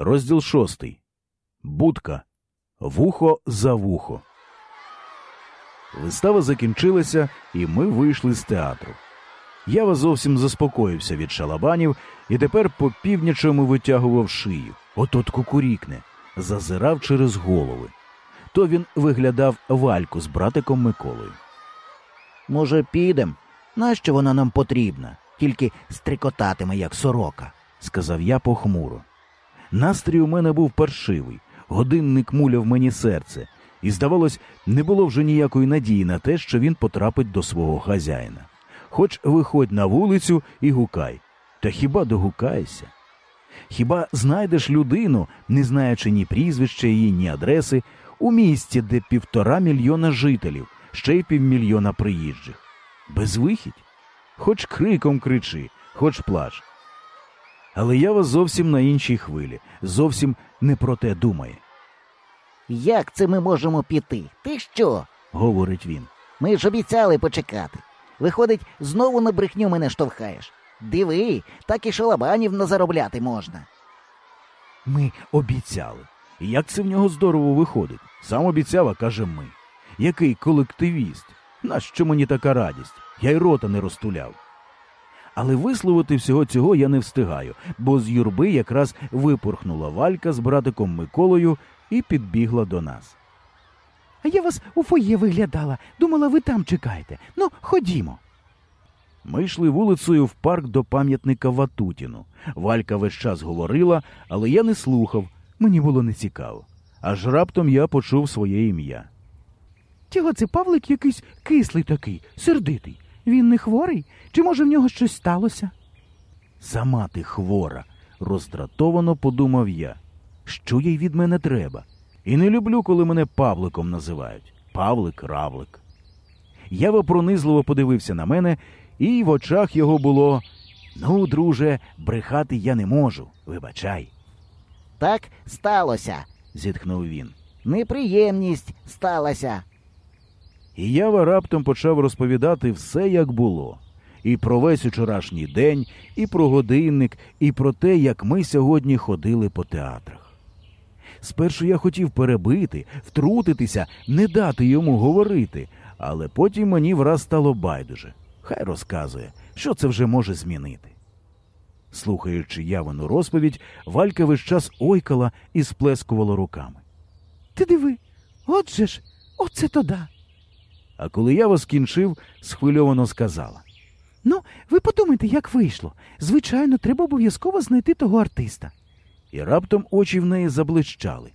Розділ шостий. Будка. Вухо за вухо. Вистава закінчилася, і ми вийшли з театру. Ява зовсім заспокоївся від шалабанів і тепер по північому витягував шию. Отот кукурікне, зазирав через голови. То він виглядав вальку з братиком Миколою. Може, підем? Нащо вона нам потрібна? Тільки стрикотатиме, як сорока. сказав я похмуро. Настрій у мене був паршивий, годинник муляв мені серце, і, здавалось, не було вже ніякої надії на те, що він потрапить до свого хазяїна. Хоч виходь на вулицю і гукай. Та хіба догукаєшся? Хіба знайдеш людину, не знаючи ні прізвища її, ні адреси, у місті, де півтора мільйона жителів, ще й півмільйона приїжджих? Безвихідь? Хоч криком кричи, хоч плач. Але я вас зовсім на іншій хвилі, зовсім не про те думає, Як це ми можемо піти? Ти що? говорить він. Ми ж обіцяли почекати. Виходить, знову на брехню мене штовхаєш. Диви, так і шалабанів назаробляти можна. Ми обіцяли. Як це в нього здорово виходить? Сам обіцяв, а каже ми. Який колективіст? Нащо мені така радість? Я й рота не розтуляв. Але висловити всього цього я не встигаю, бо з юрби якраз випорхнула валька з братиком Миколою і підбігла до нас. А я вас у фоє виглядала. Думала, ви там чекаєте. Ну, ходімо. Ми йшли вулицею в парк до пам'ятника Ватутіну. Валька весь час говорила, але я не слухав, мені було нецікаво. Аж раптом я почув своє ім'я. Чого це Павлик якийсь кислий такий, сердитий? Він не хворий? Чи може в нього щось сталося? Сама ти хвора, роздратовано подумав я. Що їй від мене треба? І не люблю, коли мене Павликом називають. Павлик равлик. Ява пронизливо подивився на мене, і в очах його було Ну, друже, брехати я не можу. Вибачай, Так сталося. зітхнув він. Неприємність сталася. І Ява раптом почав розповідати все, як було. І про весь учорашній день, і про годинник, і про те, як ми сьогодні ходили по театрах. Спершу я хотів перебити, втрутитися, не дати йому говорити, але потім мені враз стало байдуже. Хай розказує, що це вже може змінити. Слухаючи явину розповідь, Валька весь час ойкала і сплескувала руками. Ти диви, от же ж, оце то да. А коли я скінчив, схвильовано сказала. Ну, ви подумайте, як вийшло. Звичайно, треба обов'язково знайти того артиста. І раптом очі в неї заблищали.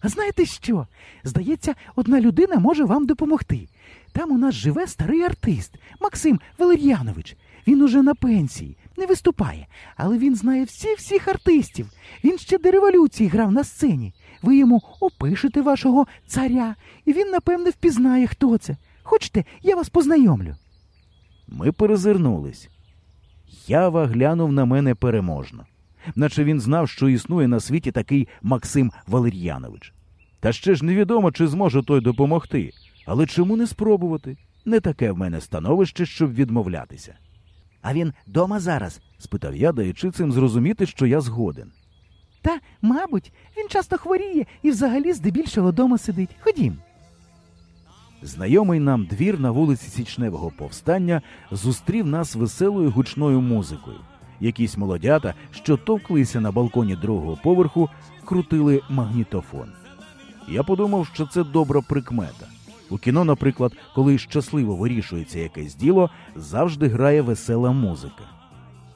А знаєте що? Здається, одна людина може вам допомогти. Там у нас живе старий артист Максим Валер'янович. Він уже на пенсії, не виступає, але він знає всіх всіх артистів. Він ще до революції грав на сцені. Ви йому опишете вашого царя, і він, напевне, впізнає, хто це. Хочете, я вас познайомлю. Ми перезирнулись. Ява глянув на мене переможно, наче він знав, що існує на світі такий Максим Валер'янович. Та ще ж невідомо, чи зможе той допомогти. Але чому не спробувати? Не таке в мене становище, щоб відмовлятися. А він дома зараз. спитав я, даючи цим зрозуміти, що я згоден. Та, мабуть, він часто хворіє і взагалі здебільшого дома сидить. Ходім. Знайомий нам двір на вулиці Січневого повстання зустрів нас веселою гучною музикою. Якісь молодята, що товклися на балконі другого поверху, крутили магнітофон. Я подумав, що це добра прикмета. У кіно, наприклад, коли щасливо вирішується якесь діло, завжди грає весела музика.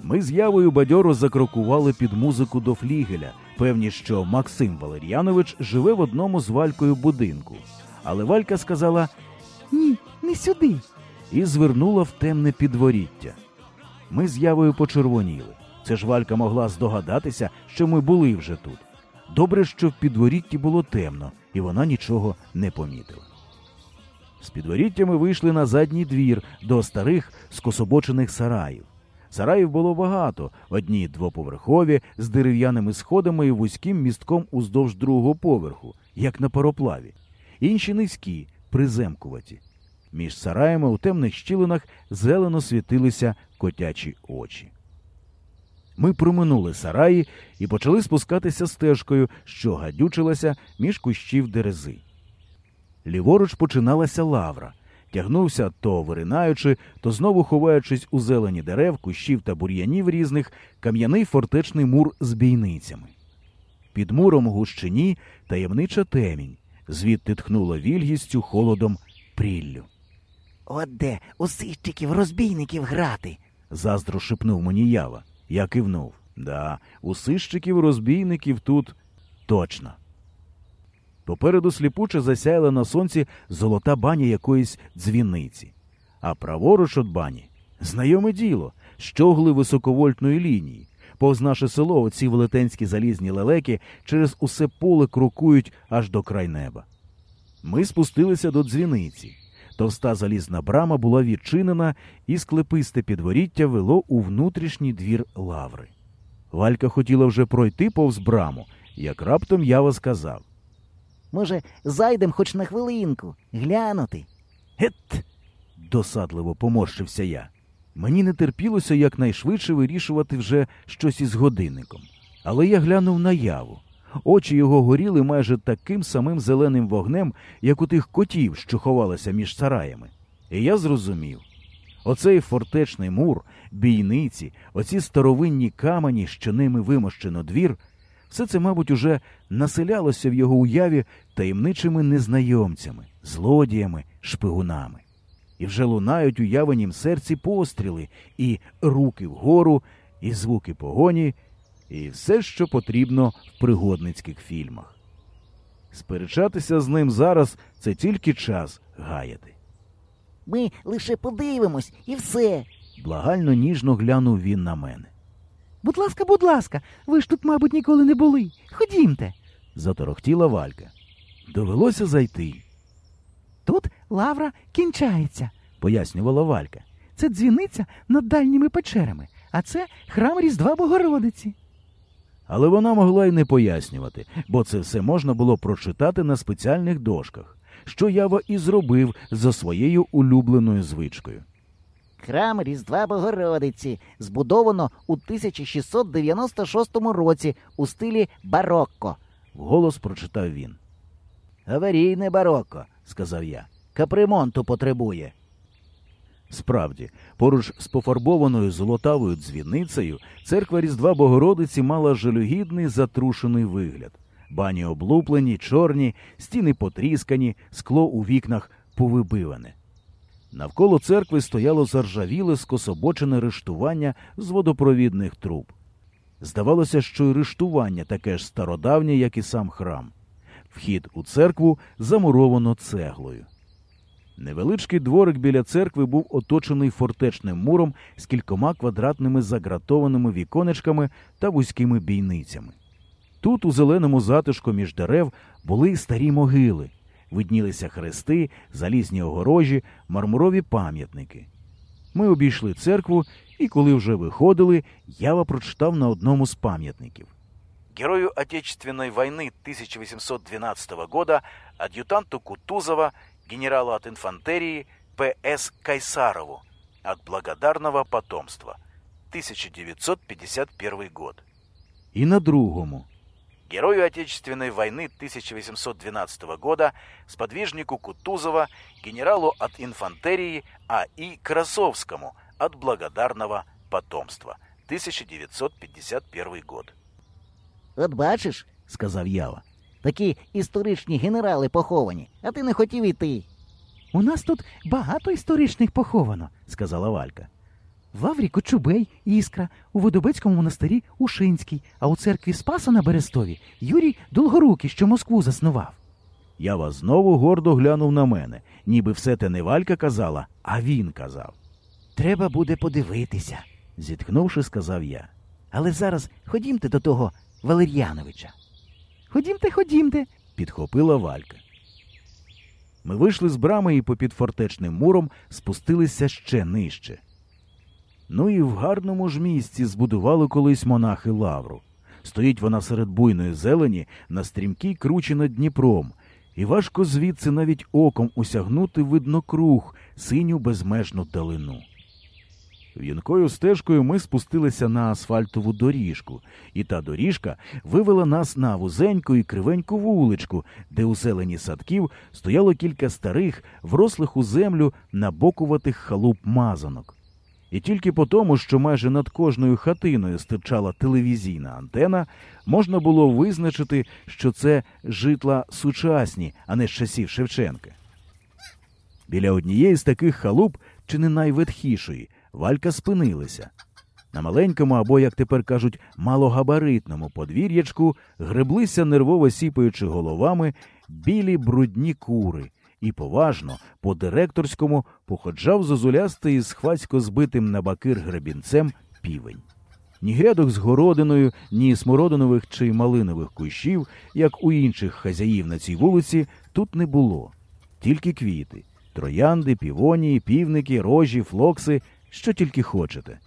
Ми з явою бадьоро закрокували під музику до флігеля, певні, що Максим Валер'янович живе в одному з Валькою будинку. Але Валька сказала Ні, не сюди. і звернула в темне підворіття. Ми з явою почервоніли. Це ж Валька могла здогадатися, що ми були вже тут. Добре, що в підворітті було темно, і вона нічого не помітила. З підворіття ми вийшли на задній двір до старих скособочених сараїв. Сараїв було багато, одні двоповерхові з дерев'яними сходами і вузьким містком уздовж другого поверху, як на пароплаві, інші низькі, приземкуваті. Між сараями у темних щілинах зелено світилися котячі очі. Ми проминули сараї і почали спускатися стежкою, що гадючилася між кущів дерези. Ліворуч починалася лавра. Тягнувся то виринаючи, то знову ховаючись у зелені дерев, кущів та бур'янів різних, кам'яний фортечний мур з бійницями. Під муром у гущині таємнича темінь, звідти тхнуло вільгістю, холодом, пріллю. От де у сищиків розбійників грати. Заздро шепнув мені ява. Я кивнув. Да, у сищиків розбійників тут точно. Попереду сліпуче засяяла на сонці золота баня якоїсь дзвіниці. А праворуч від бані знайоме діло, щогли високовольтної лінії. Повз наше село оці велетенські залізні лелеки через усе поле крокують аж до край неба. Ми спустилися до дзвіниці. Товста залізна брама була відчинена, і склеписте підворіття вело у внутрішній двір лаври. Валька хотіла вже пройти повз браму, як раптом ява сказав. Може, зайдем хоч на хвилинку, глянути. Гет. досадливо поморщився я. Мені не терпілося якнайшвидше вирішувати вже щось із годинником. Але я глянув на яву. Очі його горіли майже таким самим зеленим вогнем, як у тих котів, що ховалися між сараями. І я зрозумів. Оцей фортечний мур, бійниці, оці старовинні камені, що ними вимощено двір, все це, мабуть, уже населялося в його уяві таємничими незнайомцями, злодіями, шпигунами. І вже лунають у явенім серці постріли, і руки вгору, і звуки погоні, і все, що потрібно в пригодницьких фільмах. Сперечатися з ним зараз це тільки час гаяти. Ми лише подивимось і все. Благально ніжно глянув він на мене. Будь ласка, будь ласка, ви ж тут, мабуть, ніколи не були. Ходімте. Заторохтіла Валька. Довелося зайти, Тут лавра кінчається. пояснювала Валька. Це дзвіниця над дальніми печерами, а це храм Різдва Богородиці. Але вона могла й не пояснювати, бо це все можна було прочитати на спеціальних дошках, що Ява і зробив за своєю улюбленою звичкою. Храм Різдва Богородиці збудовано у 1696 році у стилі барокко. Вголос прочитав він. Аварійне барокко, сказав я. Капремонту потребує. Справді, поруч з пофарбованою золотавою дзвіницею церква Різдва Богородиці мала жалюгідний затрушений вигляд. Бані облуплені, чорні, стіни потріскані, скло у вікнах повибиване. Навколо церкви стояло заржавіле скособочене рештування з водопровідних труб. Здавалося, що й рештування таке ж стародавнє, як і сам храм. Вхід у церкву замуровано цеглою. Невеличкий дворик біля церкви був оточений фортечним муром з кількома квадратними загратованими віконечками та вузькими бійницями. Тут, у зеленому затишку між дерев, були старі могили, виднілися хрести, залізні огорожі, мармурові пам'ятники. Ми обійшли церкву, і коли вже виходили, ява прочитав на одному з пам'ятників. Герою Отечественной войны 1812 года адъютанту Кутузова, генералу от инфантерии П.С. Кайсарову от благодарного потомства 1951 год. И на другому. Герою Отечественной войны 1812 года, сподвижнику Кутузова, генералу от инфантерии А.И. Красовскому от благодарного потомства 1951 год. От бачиш, сказав Ява. Такі історичні генерали поховані, а ти не хотів іти. У нас тут багато історичних поховано, сказала Валька. В Лаврі Кочубей, Іскра, у Водобецькому монастирі Ушинський, а у церкві Спаса на Берестові Юрій Долгорукий, що Москву заснував. Ява знову гордо глянув на мене, ніби все те не Валька казала, а він казав. Треба буде подивитися. Зітхнувши, сказав я. Але зараз ходімте до того Валер'яновича. Ходімте, ходімте. Підхопила Валька. Ми вийшли з брами і попід фортечним муром спустилися ще нижче. Ну і в гарному ж місці збудували колись монахи лавру. Стоїть вона серед буйної зелені на стрімкій кручі над Дніпром, і важко звідси навіть оком усягнути видно круг, синю безмежну далину. В'юнкою стежкою ми спустилися на асфальтову доріжку, і та доріжка вивела нас на вузеньку і кривеньку вуличку, де у зелені садків стояло кілька старих, врослих у землю набокуватих халуп мазанок. І тільки по тому, що майже над кожною хатиною стирчала телевізійна антена, можна було визначити, що це житла сучасні, а не з часів Шевченка. Біля однієї з таких халуп, чи не найветхішої, Валька спинилася. На маленькому або, як тепер кажуть, малогабаритному подвір'ячку греблися, нервово сіпаючи головами, білі брудні кури, і поважно, по директорському, походжав зозулястий з хвацько збитим на бакир гребінцем півень. Ні грядок з городиною, ні смородинових чи малинових кущів, як у інших хазяїв на цій вулиці, тут не було. Тільки квіти троянди, півонії, півники, рожі, флокси, що тільки хочете.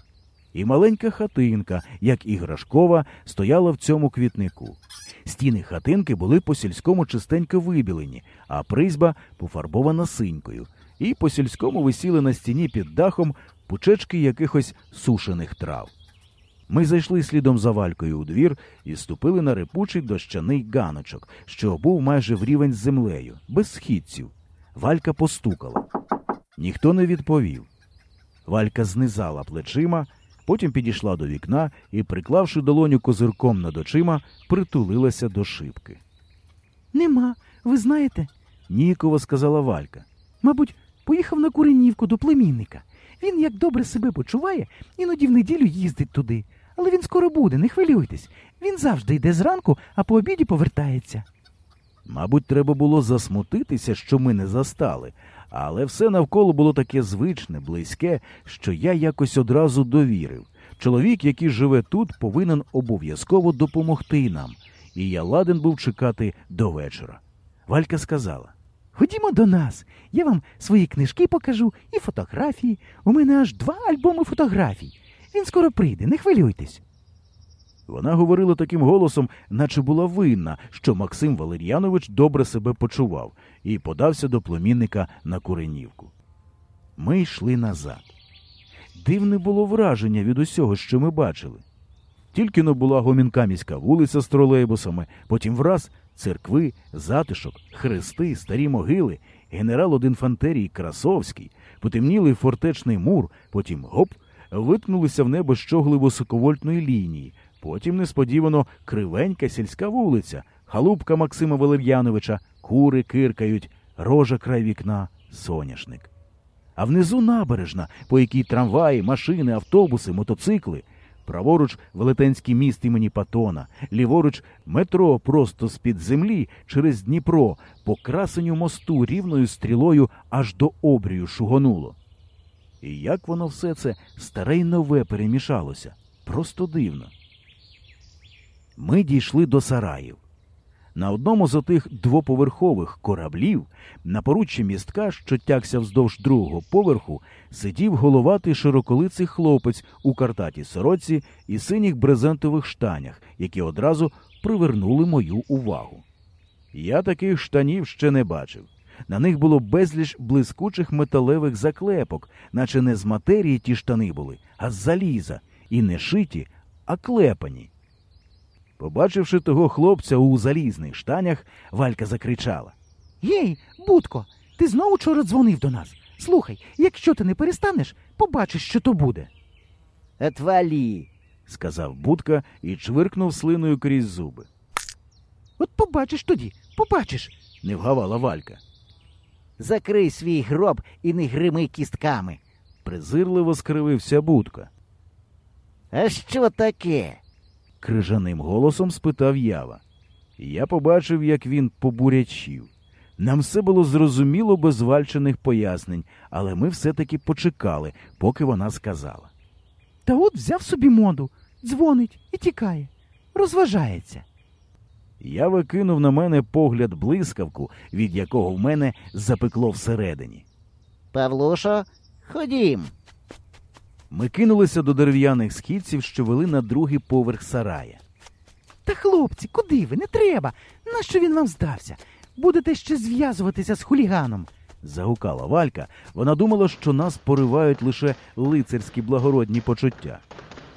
І маленька хатинка, як іграшкова, стояла в цьому квітнику. Стіни хатинки були по сільському чистенько вибілені, а призьба пофарбована синькою, і по сільському висіли на стіні під дахом пучечки якихось сушених трав. Ми зайшли слідом за валькою у двір і ступили на репучий дощаний ганочок, що був майже в рівень з землею, без східців. Валька постукала. Ніхто не відповів. Валька знизала плечима, потім підійшла до вікна і, приклавши долоню козирком над очима, притулилася до шибки. Нема, ви знаєте, Ніяково сказала Валька. мабуть, поїхав на Куренівку до племінника. Він як добре себе почуває, іноді в неділю їздить туди. Але він скоро буде, не хвилюйтесь. Він завжди йде зранку, а по обіді повертається. Мабуть, треба було засмутитися, що ми не застали, але все навколо було таке звичне, близьке, що я якось одразу довірив. Чоловік, який живе тут, повинен обов'язково допомогти нам, і я ладен був чекати до вечора. Валька сказала. Ходімо до нас. Я вам свої книжки покажу і фотографії. У мене аж два альбоми фотографій. Він скоро прийде, не хвилюйтесь. Вона говорила таким голосом, наче була винна, що Максим Валер'янович добре себе почував, і подався до племінника на Куренівку. Ми йшли назад. Дивне було враження від усього, що ми бачили. Тільки но була гомінка міська вулиця з тролейбусами, потім враз церкви, затишок, хрести, старі могили, генерал од інфантерії Красовський, потемнілий фортечний мур, потім гоп, виткнулися в небо щогли високовольтної лінії, потім несподівано кривенька сільська вулиця, халупка Максима Валер'яновича, кури киркають, рожа край вікна, соняшник. А внизу набережна, по якій трамваї, машини, автобуси, мотоцикли. Праворуч велетенський міст імені Патона, ліворуч метро просто з-під землі через Дніпро, по красенню мосту рівною стрілою аж до обрію шугонуло. І як воно все це старе й нове перемішалося, просто дивно. Ми дійшли до сараїв. На одному з отих двоповерхових кораблів, на поруччі містка, що тягся вздовж другого поверху, сидів головатий широколиций хлопець у картатій сороці і синіх брезентових штанях, які одразу привернули мою увагу. Я таких штанів ще не бачив. На них було безліч блискучих металевих заклепок, наче не з матерії ті штани були, а з заліза, і не шиті, а клепані. Побачивши того хлопця у залізних штанях, Валька закричала. Гей, Будко, ти знову вчора дзвонив до нас. Слухай, якщо ти не перестанеш, побачиш, що то буде. Отвалі. сказав Будка і чвиркнув слиною крізь зуби. От побачиш тоді, побачиш. Не вгавала Валька. Закрий свій гроб і не грими кістками. Презирливо скривився Будка. А що таке? Крижаним голосом спитав Ява. Я побачив, як він побурячів. Нам все було зрозуміло без вальчених пояснень, але ми все-таки почекали, поки вона сказала. Та от взяв собі моду, дзвонить і тікає. Розважається. Я викинув на мене погляд блискавку, від якого в мене запекло всередині. Павлушо, ходім. Ми кинулися до дерев'яних східців, що вели на другий поверх сарая. Та хлопці, куди ви? Не треба. Нащо він вам здався? Будете ще зв'язуватися з хуліганом. Загукала Валька. Вона думала, що нас поривають лише лицарські благородні почуття.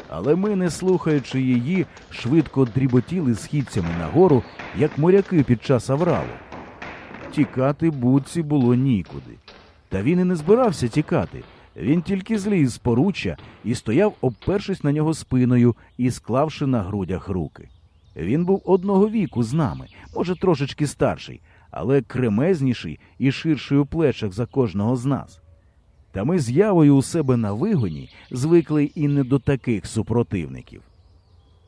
Але ми, не слухаючи її, швидко дріботіли східцями нагору, як моряки під час авралу. Тікати будці було нікуди. Та він і не збирався тікати. Він тільки зліз з поруччя і стояв, обпершись на нього спиною і склавши на грудях руки. Він був одного віку з нами, може, трошечки старший, але кремезніший і ширший у плечах за кожного з нас. Та ми з явою у себе на вигоні звикли і не до таких супротивників.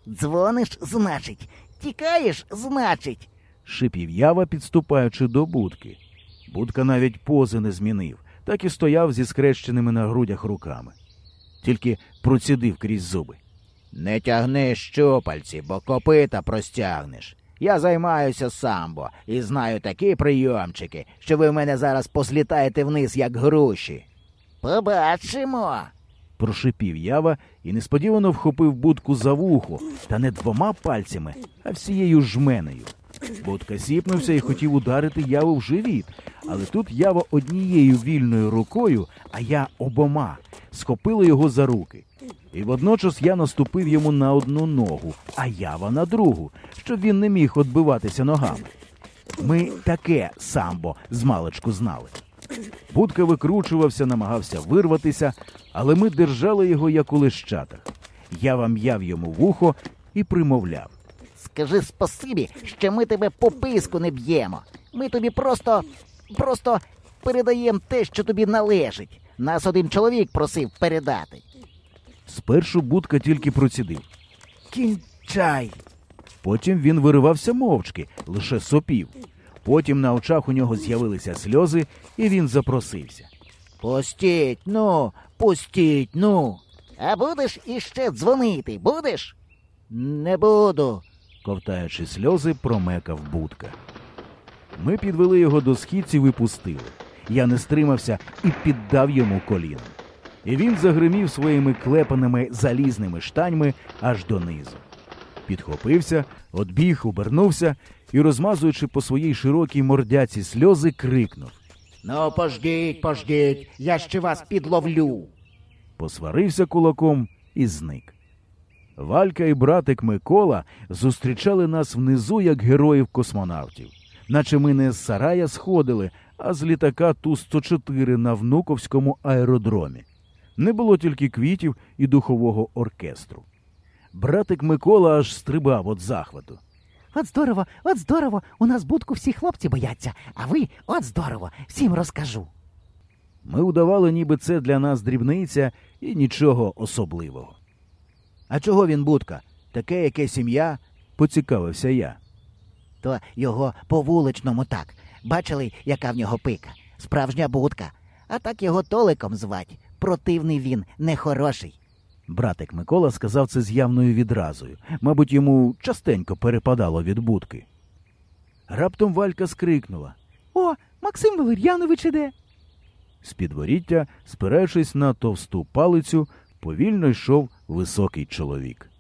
Дзвониш, значить, тікаєш, значить. шипів ява, підступаючи до будки. Будка навіть пози не змінив, так і стояв зі скрещеними на грудях руками. Тільки процідив крізь зуби. Не тягни щупальці, бо копита простягнеш. Я займаюся самбо і знаю такі прийомчики, що ви в мене зараз послітаєте вниз, як груші. Побачимо. Прошипів ява і несподівано вхопив будку за вухо, та не двома пальцями, а всією жменею. Будка сіпнувся і хотів ударити яву в живіт, але тут ява однією вільною рукою, а я обома, схопили його за руки. І водночас я наступив йому на одну ногу, а ява на другу, щоб він не міг отбиватися ногами. Ми таке самбо з маличку знали. Будка викручувався, намагався вирватися, але ми держали його як у лищатах. Я вам м'яв йому вухо і примовляв. Скажи спасибі, що ми тебе по писку не б'ємо. Ми тобі просто, просто передаємо те, що тобі належить. Нас один чоловік просив передати. Спершу будка тільки процідив. Кінчай. Потім він виривався мовчки, лише сопів. Потім на очах у нього з'явилися сльози, і він запросився. Пустіть, ну, пустіть, ну. А будеш іще дзвонити, будеш? Не буду. Ковтаючи сльози, промекав будка. Ми підвели його до східців і пустили. Я не стримався і піддав йому коліном. І він загримів своїми клепаними залізними штаньми аж донизу. Підхопився, одбіг, обернувся і, розмазуючи по своїй широкій мордяці сльози, крикнув. Ну, пождіть, пождіть, я ще вас підловлю. посварився кулаком і зник. Валька і братик Микола зустрічали нас внизу як героїв космонавтів, наче ми не з сарая сходили, а з літака Ту-104 на внуковському аеродромі. Не було тільки квітів і духового оркестру. Братик Микола аж стрибав від захвату. От здорово, от здорово. У нас будку всі хлопці бояться, а ви от здорово, всім розкажу. Ми удавали, ніби це для нас дрібниця і нічого особливого. А чого він будка? Таке, яке сім'я? поцікавився я. То його по вуличному так. Бачили, яка в нього пика? Справжня будка. А так його Толиком звать. Противний він, нехороший. Братик Микола сказав це з явною відразою. Мабуть, йому частенько перепадало від будки. Раптом Валька скрикнула. О, Максим Валер'янович іде. З підворіття, спираючись на товсту палицю, повільно йшов високий чоловік.